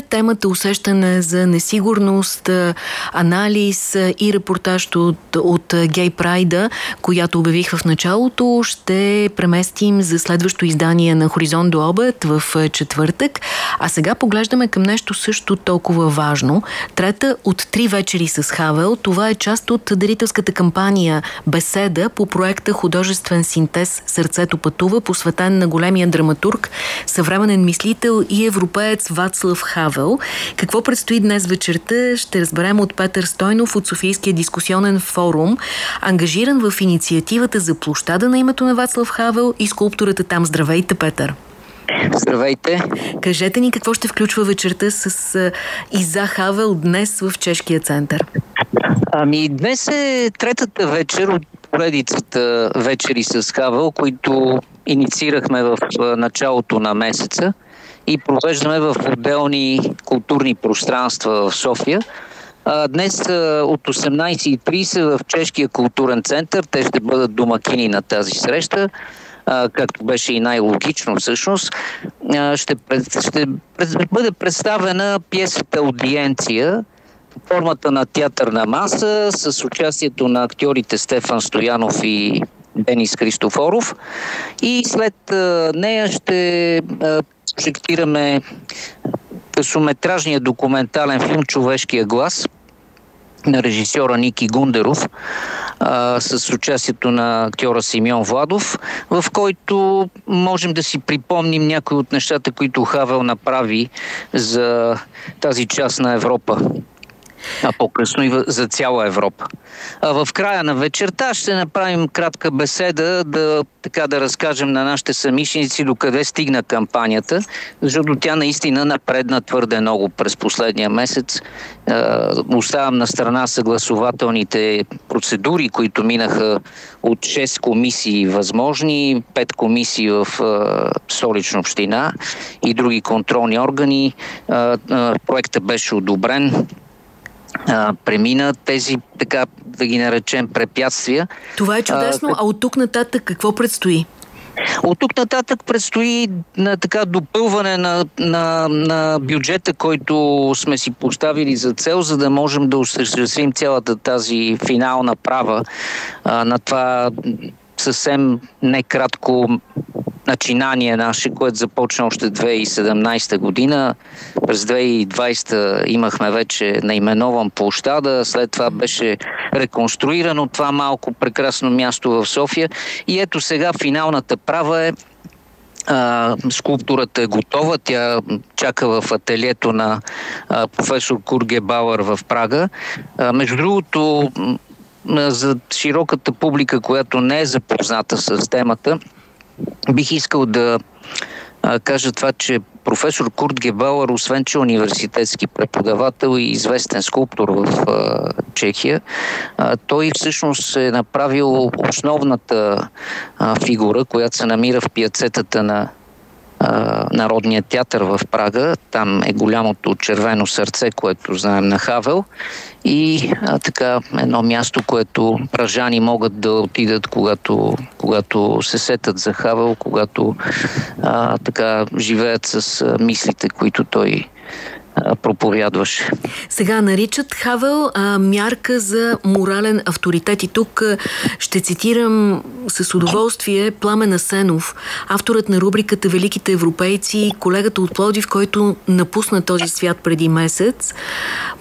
темата усещане за несигурност, анализ и репортаж от, от Гей Прайда, която обявих в началото. Ще преместим за следващо издание на Хоризонт до обед в четвъртък. А сега поглеждаме към нещо също толкова важно. Трета от три вечери с Хавел. Това е част от дарителската кампания Беседа по проекта Художествен синтез Сърцето пътува, посветен на големия драматург, съвременен мислител и европеец Вацлав Хавел. Какво предстои днес вечерта ще разберем от Петър Стойнов от Софийския дискусионен форум, ангажиран в инициативата за площада на името на Вацлав Хавел и скулптурата там. Здравейте, Петър! Здравейте! Кажете ни какво ще включва вечерта с Иза Хавел днес в Чешкия център. Ами днес е третата вечер от поредицата вечери с Хавел, които инициирахме в началото на месеца и провеждаме в отделни културни пространства в София. Днес от 18.30 в Чешкия културен център те ще бъдат домакини на тази среща както беше и най-логично всъщност, ще, ще бъде представена пиесата Аудиенция формата на театърна маса с участието на актьорите Стефан Стоянов и Денис Христофоров. И след нея ще прожектираме късометражния документален филм Човешкия глас на режисьора Ники Гундеров а, с участието на актьора Симеон Владов, в който можем да си припомним някои от нещата, които Хавел направи за тази част на Европа а по-късно и за цяла Европа. А в края на вечерта ще направим кратка беседа, да, така да разкажем на нашите самишници до къде стигна кампанията, защото тя наистина напредна твърде много през последния месец. Оставам на страна съгласователните процедури, които минаха от 6 комисии възможни, 5 комисии в Солична община и други контролни органи. Проектът беше одобрен а, премина тези, така да ги наречем, препятствия. Това е чудесно. А, а от тук нататък какво предстои? От тук нататък предстои на така допълване на, на, на бюджета, който сме си поставили за цел, за да можем да осъществим цялата тази финална права а, на това съвсем некратко начинание наше, което започна още 2017 година. През 2020 имахме вече наименован площада, след това беше реконструирано това малко прекрасно място в София. И ето сега финалната права е а, скулптурата е готова, тя чака в ателието на а, професор Курге Бауър в Прага. А, между другото, за широката публика, която не е запозната с темата, бих искал да кажа това, че професор Курт Гебауър, освен че е университетски преподавател и известен скулптор в Чехия, той всъщност е направил основната фигура, която се намира в пиацетата на Народния театър в Прага. Там е голямото червено сърце, което знаем на Хавел. И а, така едно място, което пражани могат да отидат, когато, когато се сетат за Хавел, когато а, така живеят с а, мислите, които той проповядваше. Сега наричат Хавел а, мярка за морален авторитет. И тук ще цитирам с удоволствие Пламен Асенов, авторът на рубриката Великите европейци, колегата от Плодив, който напусна този свят преди месец.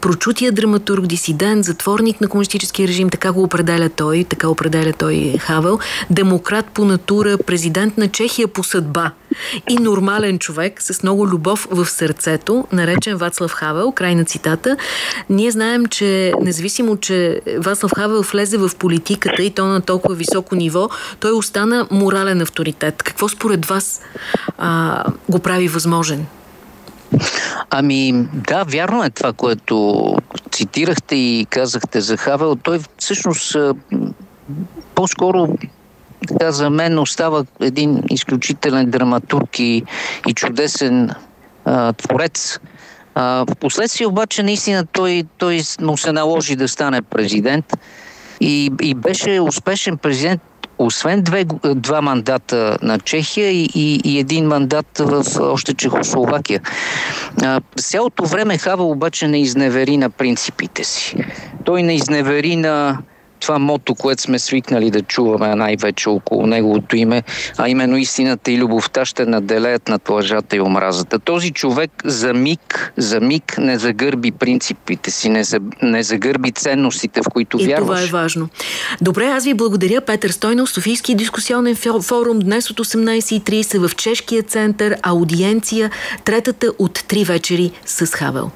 Прочутия драматург, дисидент, затворник на комунистическия режим, така го определя той, така определя той Хавел. Демократ по натура, президент на Чехия по съдба и нормален човек с много любов в сърцето, наречен Вацлав Хавел, край на цитата. Ние знаем, че независимо, че Вацлав Хавел влезе в политиката и то на толкова високо ниво, той остана морален авторитет. Какво според вас а, го прави възможен? Ами, да, вярно е това, което цитирахте и казахте за Хавел. Той всъщност по-скоро така за мен остава един изключителен драматург и, и чудесен а, творец. А, в последствие обаче наистина той, той му се наложи да стане президент и, и беше успешен президент освен две, два мандата на Чехия и, и, и един мандат в още Чехословакия. През цялото време Хавел обаче не изневери на принципите си. Той не изневери на това мото, което сме свикнали да чуваме най-вече около неговото име, а именно истината и любовта ще наделеят над лъжата и омразата. Този човек за миг, за миг не загърби принципите си, не, за, не загърби ценностите, в които и вярваш. това е важно. Добре, аз ви благодаря. Петър Стойнов, Софийски дискусионен форум, днес от 18.30 в Чешкия център, аудиенция, третата от три вечери с Хавел.